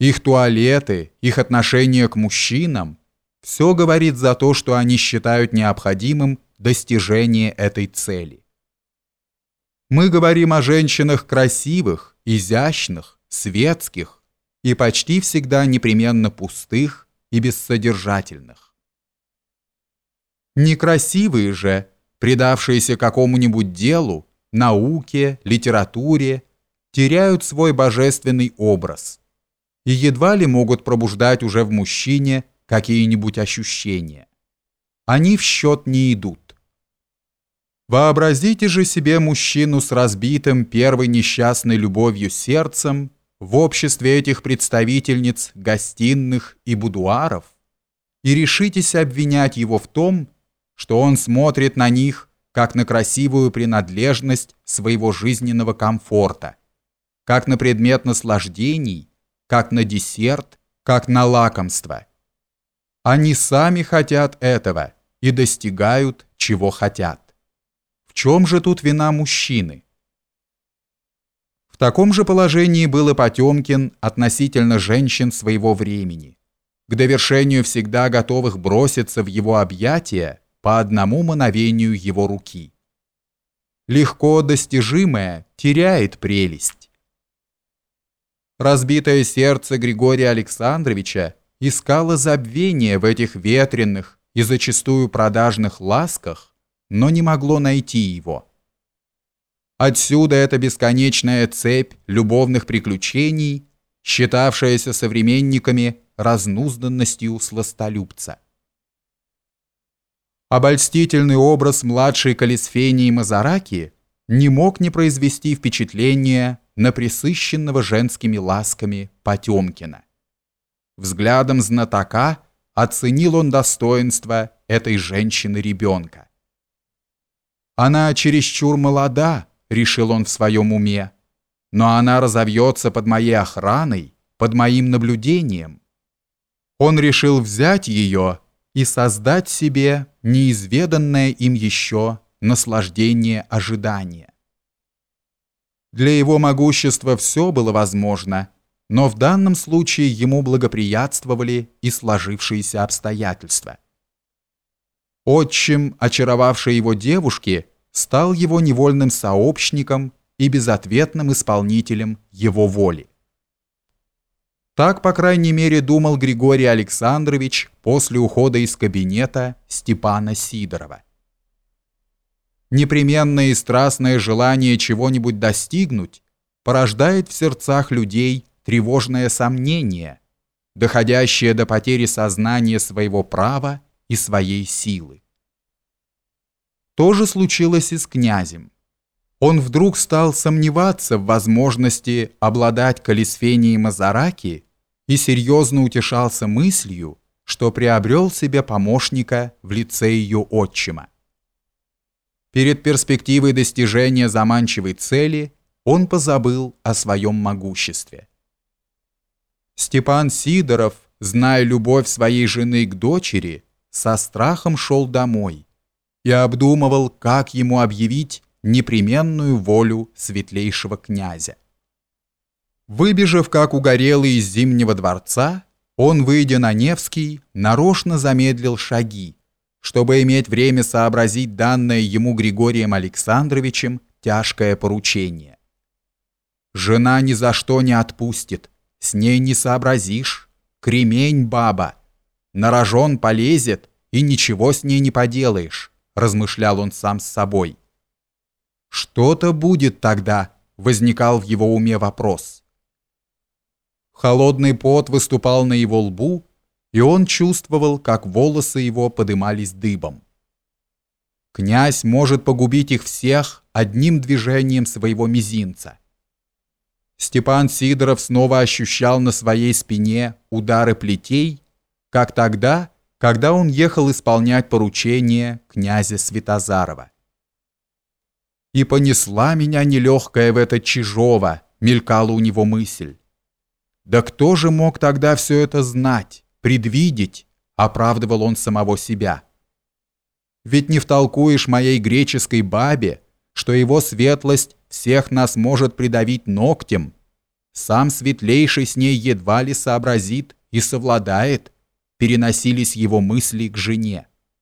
Их туалеты, их отношение к мужчинам – все говорит за то, что они считают необходимым достижение этой цели. Мы говорим о женщинах красивых, изящных, светских и почти всегда непременно пустых и бессодержательных. Некрасивые же, предавшиеся какому-нибудь делу, науке, литературе, теряют свой божественный образ и едва ли могут пробуждать уже в мужчине какие-нибудь ощущения. Они в счет не идут. Вообразите же себе мужчину с разбитым первой несчастной любовью сердцем в обществе этих представительниц гостиных и будуаров и решитесь обвинять его в том, что он смотрит на них как на красивую принадлежность своего жизненного комфорта, как на предмет наслаждений, как на десерт, как на лакомство. Они сами хотят этого и достигают, чего хотят. В чем же тут вина мужчины? В таком же положении был и Потемкин относительно женщин своего времени, к довершению всегда готовых броситься в его объятия по одному мановению его руки. Легко достижимое теряет прелесть. Разбитое сердце Григория Александровича искало забвение в этих ветренных и зачастую продажных ласках, но не могло найти его. Отсюда эта бесконечная цепь любовных приключений, считавшаяся современниками разнузданностью сластолюбца. Обольстительный образ младшей Калисфении Мазараки не мог не произвести впечатления на присыщенного женскими ласками Потемкина. Взглядом знатока оценил он достоинство этой женщины-ребенка. «Она чересчур молода», — решил он в своем уме, «но она разовьется под моей охраной, под моим наблюдением». Он решил взять ее и создать себе неизведанное им еще наслаждение ожидания. Для его могущества все было возможно, но в данном случае ему благоприятствовали и сложившиеся обстоятельства. Отчим, очаровавший его девушки, стал его невольным сообщником и безответным исполнителем его воли. Так, по крайней мере, думал Григорий Александрович после ухода из кабинета Степана Сидорова. Непременное и страстное желание чего-нибудь достигнуть порождает в сердцах людей тревожное сомнение, доходящее до потери сознания своего права и своей силы. То же случилось и с князем. Он вдруг стал сомневаться в возможности обладать Калисфенией Мазараки и серьезно утешался мыслью, что приобрел себе помощника в лице ее отчима. Перед перспективой достижения заманчивой цели он позабыл о своем могуществе. Степан Сидоров, зная любовь своей жены к дочери, со страхом шел домой и обдумывал, как ему объявить непременную волю светлейшего князя. Выбежав как угорелый из Зимнего дворца, он, выйдя на Невский, нарочно замедлил шаги, чтобы иметь время сообразить данное ему Григорием Александровичем тяжкое поручение. Жена ни за что не отпустит, с ней не сообразишь, кремень баба, на рожон полезет, и ничего с ней не поделаешь, размышлял он сам с собой. Что-то будет тогда, возникал в его уме вопрос. Холодный пот выступал на его лбу, и он чувствовал, как волосы его подымались дыбом. Князь может погубить их всех одним движением своего мизинца. Степан Сидоров снова ощущал на своей спине удары плетей, как тогда, когда он ехал исполнять поручение князя Святозарова. «И понесла меня нелегкая в это Чижово», мелькала у него мысль. Да кто же мог тогда все это знать, предвидеть, оправдывал он самого себя. Ведь не втолкуешь моей греческой бабе, что его светлость всех нас может придавить ногтем, Сам светлейший с ней едва ли сообразит и совладает, переносились его мысли к жене.